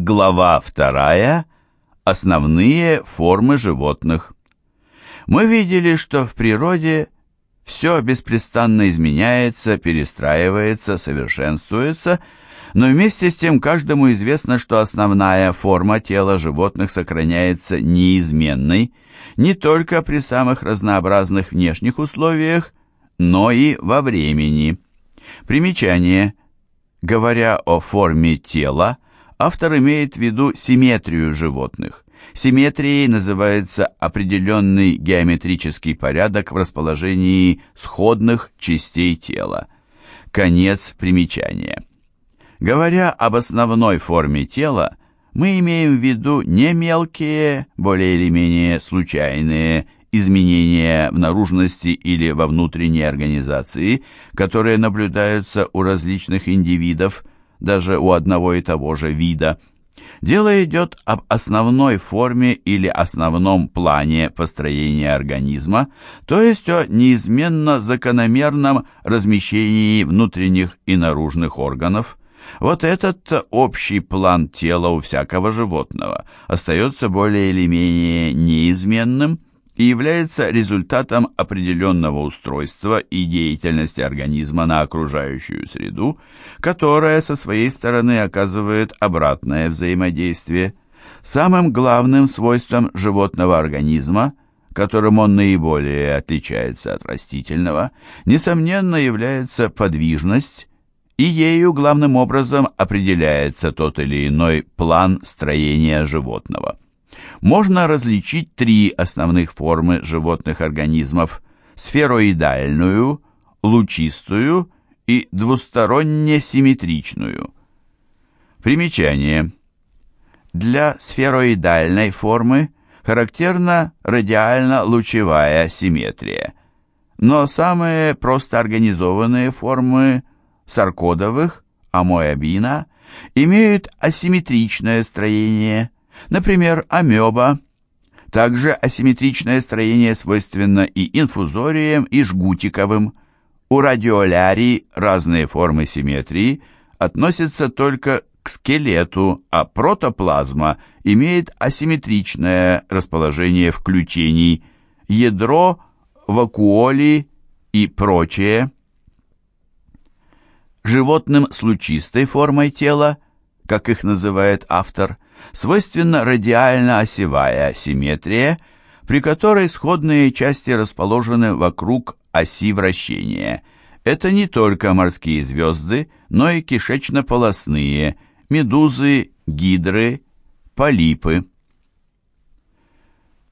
Глава вторая. Основные формы животных. Мы видели, что в природе все беспрестанно изменяется, перестраивается, совершенствуется, но вместе с тем каждому известно, что основная форма тела животных сохраняется неизменной не только при самых разнообразных внешних условиях, но и во времени. Примечание. Говоря о форме тела, автор имеет в виду симметрию животных. Симметрией называется определенный геометрический порядок в расположении сходных частей тела. Конец примечания. Говоря об основной форме тела, мы имеем в виду не мелкие, более или менее случайные изменения в наружности или во внутренней организации, которые наблюдаются у различных индивидов, даже у одного и того же вида. Дело идет об основной форме или основном плане построения организма, то есть о неизменно закономерном размещении внутренних и наружных органов. Вот этот общий план тела у всякого животного остается более или менее неизменным, и является результатом определенного устройства и деятельности организма на окружающую среду, которая со своей стороны оказывает обратное взаимодействие. Самым главным свойством животного организма, которым он наиболее отличается от растительного, несомненно является подвижность, и ею главным образом определяется тот или иной план строения животного можно различить три основных формы животных организмов – сфероидальную, лучистую и двусторонне симметричную. Примечание. Для сфероидальной формы характерна радиально-лучевая симметрия, но самые просто организованные формы саркодовых, амоэбина, имеют асимметричное строение – Например, амеба. Также асимметричное строение свойственно и инфузориям, и жгутиковым. У радиолярий разные формы симметрии относятся только к скелету, а протоплазма имеет асимметричное расположение включений, ядро, вакуоли и прочее. Животным с лучистой формой тела, как их называет автор, свойственна радиально-осевая симметрия, при которой сходные части расположены вокруг оси вращения. Это не только морские звезды, но и кишечно-полосные, медузы, гидры, полипы.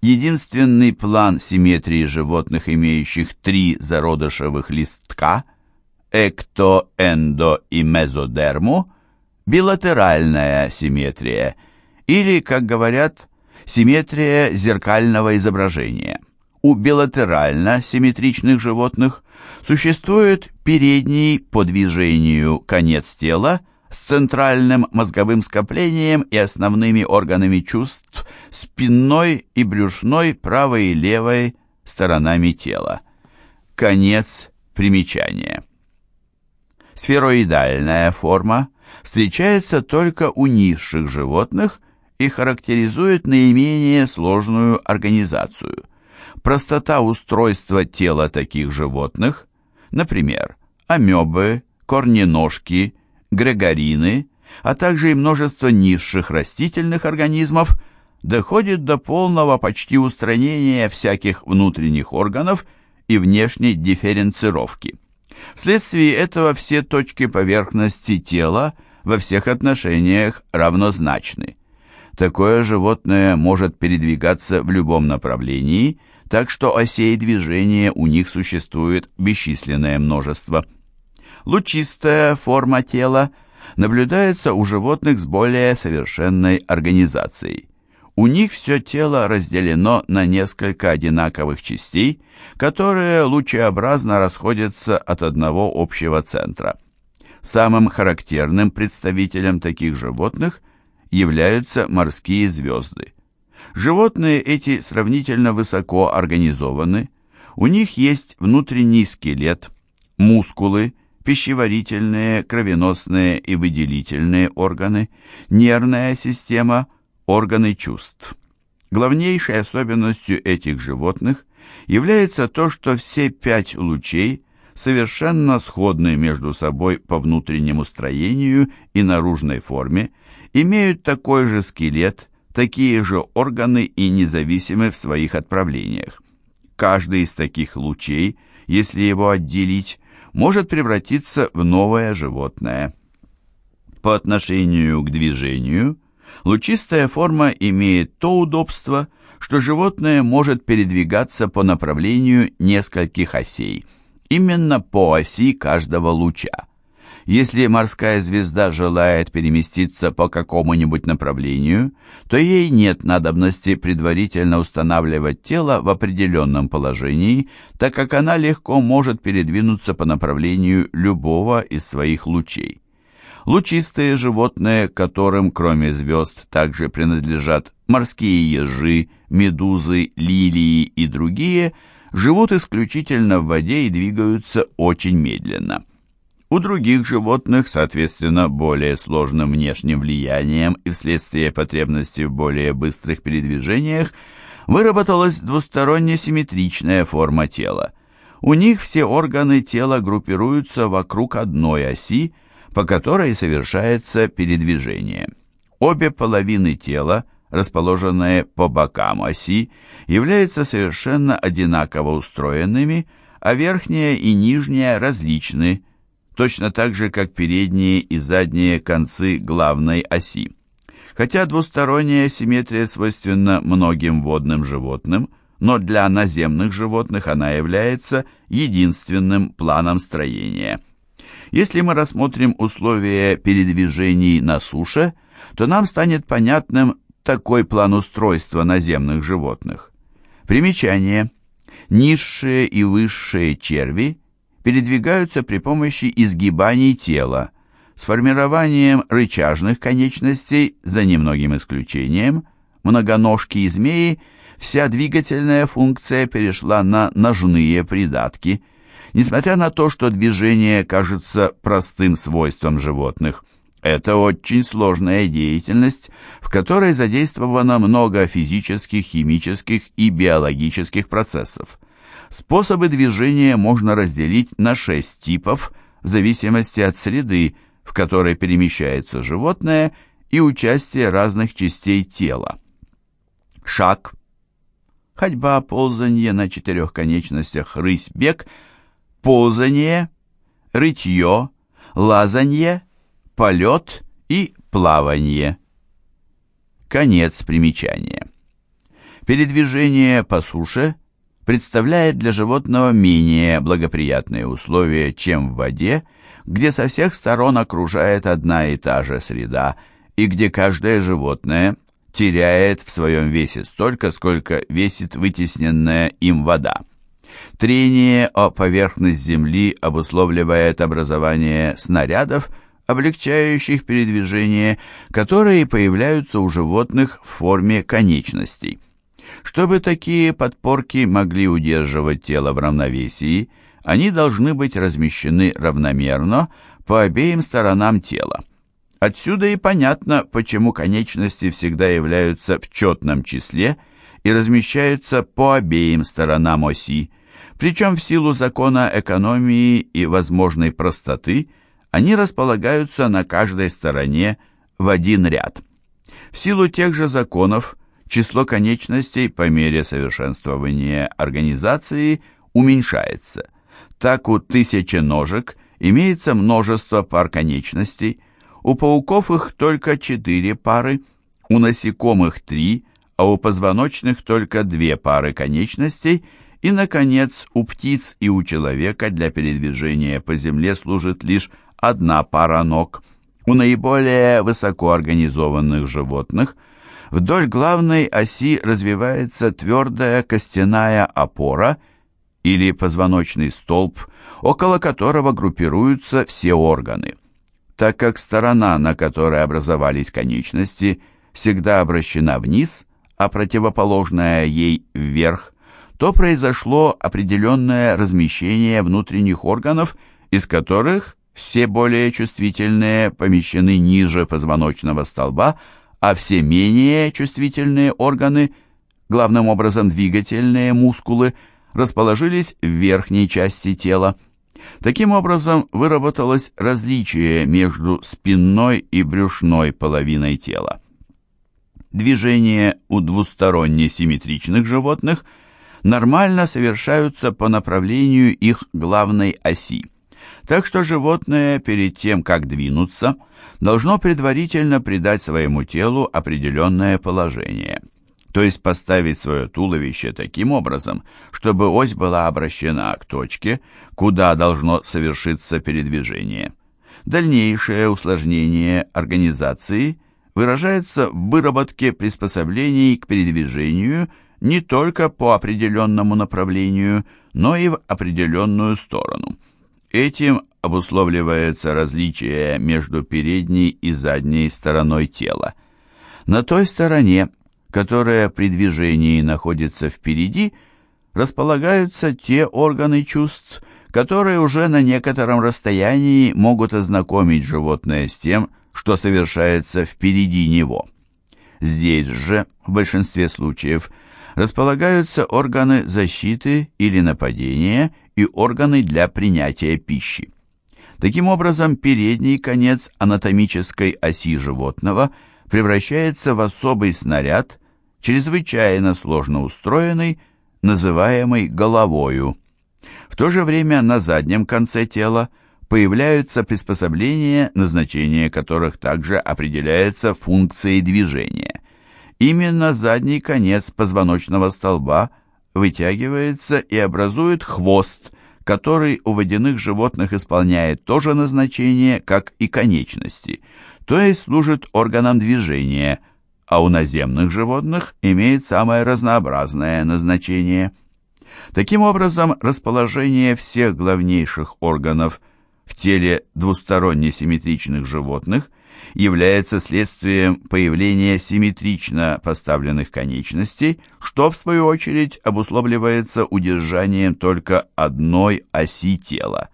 Единственный план симметрии животных, имеющих три зародышевых листка – экто, эндо и мезодерму – билатеральная симметрия – или, как говорят, симметрия зеркального изображения. У билатерально симметричных животных существует передний по движению конец тела с центральным мозговым скоплением и основными органами чувств спинной и брюшной правой и левой сторонами тела. Конец примечания. Сфероидальная форма встречается только у низших животных и характеризует наименее сложную организацию. Простота устройства тела таких животных, например, амебы, корненожки, грегорины, а также и множество низших растительных организмов, доходит до полного почти устранения всяких внутренних органов и внешней дифференцировки. Вследствие этого все точки поверхности тела во всех отношениях равнозначны. Такое животное может передвигаться в любом направлении, так что осей движения у них существует бесчисленное множество. Лучистая форма тела наблюдается у животных с более совершенной организацией. У них все тело разделено на несколько одинаковых частей, которые лучеобразно расходятся от одного общего центра. Самым характерным представителем таких животных являются морские звезды. Животные эти сравнительно высоко организованы, у них есть внутренний скелет, мускулы, пищеварительные, кровеносные и выделительные органы, нервная система, органы чувств. Главнейшей особенностью этих животных является то, что все пять лучей совершенно сходны между собой по внутреннему строению и наружной форме, имеют такой же скелет, такие же органы и независимы в своих отправлениях. Каждый из таких лучей, если его отделить, может превратиться в новое животное. По отношению к движению, лучистая форма имеет то удобство, что животное может передвигаться по направлению нескольких осей, именно по оси каждого луча. Если морская звезда желает переместиться по какому-нибудь направлению, то ей нет надобности предварительно устанавливать тело в определенном положении, так как она легко может передвинуться по направлению любого из своих лучей. Лучистые животные, которым кроме звезд также принадлежат морские ежи, медузы, лилии и другие, живут исключительно в воде и двигаются очень медленно. У других животных, соответственно, более сложным внешним влиянием и вследствие потребности в более быстрых передвижениях, выработалась двусторонне симметричная форма тела. У них все органы тела группируются вокруг одной оси, по которой совершается передвижение. Обе половины тела, расположенные по бокам оси, являются совершенно одинаково устроенными, а верхняя и нижняя различны, точно так же, как передние и задние концы главной оси. Хотя двусторонняя симметрия свойственна многим водным животным, но для наземных животных она является единственным планом строения. Если мы рассмотрим условия передвижений на суше, то нам станет понятным такой план устройства наземных животных. Примечание. Низшие и высшие черви – передвигаются при помощи изгибаний тела, с формированием рычажных конечностей, за немногим исключением, многоножки и змеи, вся двигательная функция перешла на ножные придатки, несмотря на то, что движение кажется простым свойством животных. Это очень сложная деятельность, в которой задействовано много физических, химических и биологических процессов. Способы движения можно разделить на шесть типов в зависимости от среды, в которой перемещается животное, и участия разных частей тела. Шаг. Ходьба, ползанье на четырех конечностях, рысь, бег, ползание, рытье, лазанье, полет и плавание. Конец примечания. Передвижение по суше – представляет для животного менее благоприятные условия, чем в воде, где со всех сторон окружает одна и та же среда, и где каждое животное теряет в своем весе столько, сколько весит вытесненная им вода. Трение о поверхность Земли обусловливает образование снарядов, облегчающих передвижение, которые появляются у животных в форме конечностей. Чтобы такие подпорки могли удерживать тело в равновесии, они должны быть размещены равномерно по обеим сторонам тела. Отсюда и понятно, почему конечности всегда являются в четном числе и размещаются по обеим сторонам оси, причем в силу закона экономии и возможной простоты они располагаются на каждой стороне в один ряд. В силу тех же законов число конечностей по мере совершенствования организации уменьшается. Так у тысячи ножек имеется множество пар конечностей, у пауков их только четыре пары, у насекомых три, а у позвоночных только две пары конечностей, и, наконец, у птиц и у человека для передвижения по земле служит лишь одна пара ног. У наиболее высокоорганизованных животных – Вдоль главной оси развивается твердая костяная опора или позвоночный столб, около которого группируются все органы. Так как сторона, на которой образовались конечности, всегда обращена вниз, а противоположная ей вверх, то произошло определенное размещение внутренних органов из которых все более чувствительные помещены ниже позвоночного столба, а все менее чувствительные органы, главным образом двигательные мускулы, расположились в верхней части тела. Таким образом, выработалось различие между спинной и брюшной половиной тела. Движения у двусторонне симметричных животных нормально совершаются по направлению их главной оси. Так что животное перед тем, как двинуться, должно предварительно придать своему телу определенное положение – то есть поставить свое туловище таким образом, чтобы ось была обращена к точке, куда должно совершиться передвижение. Дальнейшее усложнение организации выражается в выработке приспособлений к передвижению не только по определенному направлению, но и в определенную сторону. Этим обусловливается различие между передней и задней стороной тела. На той стороне, которая при движении находится впереди, располагаются те органы чувств, которые уже на некотором расстоянии могут ознакомить животное с тем, что совершается впереди него. Здесь же, в большинстве случаев, располагаются органы защиты или нападения и органы для принятия пищи. Таким образом, передний конец анатомической оси животного превращается в особый снаряд – чрезвычайно сложно устроенный, называемый головою. В то же время на заднем конце тела появляются приспособления, назначение которых также определяется функцией движения. Именно задний конец позвоночного столба вытягивается и образует хвост, который у водяных животных исполняет то же назначение, как и конечности, то есть служит органом движения – а у наземных животных имеет самое разнообразное назначение. Таким образом, расположение всех главнейших органов в теле двусторонне симметричных животных является следствием появления симметрично поставленных конечностей, что, в свою очередь, обусловливается удержанием только одной оси тела.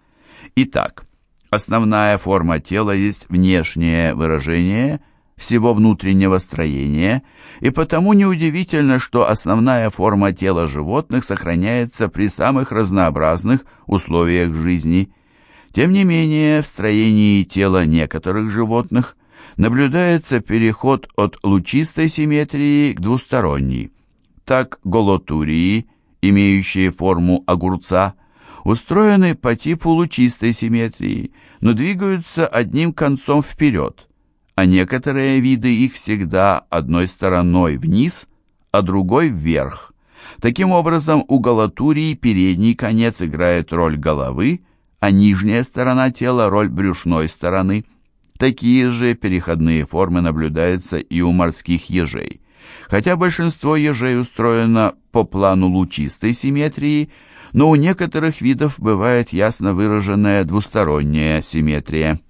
Итак, основная форма тела есть внешнее выражение – всего внутреннего строения, и потому неудивительно, что основная форма тела животных сохраняется при самых разнообразных условиях жизни. Тем не менее, в строении тела некоторых животных наблюдается переход от лучистой симметрии к двусторонней. Так голотурии, имеющие форму огурца, устроены по типу лучистой симметрии, но двигаются одним концом вперед – а некоторые виды их всегда одной стороной вниз, а другой вверх. Таким образом, у галатурии передний конец играет роль головы, а нижняя сторона тела – роль брюшной стороны. Такие же переходные формы наблюдаются и у морских ежей. Хотя большинство ежей устроено по плану лучистой симметрии, но у некоторых видов бывает ясно выраженная двусторонняя симметрия.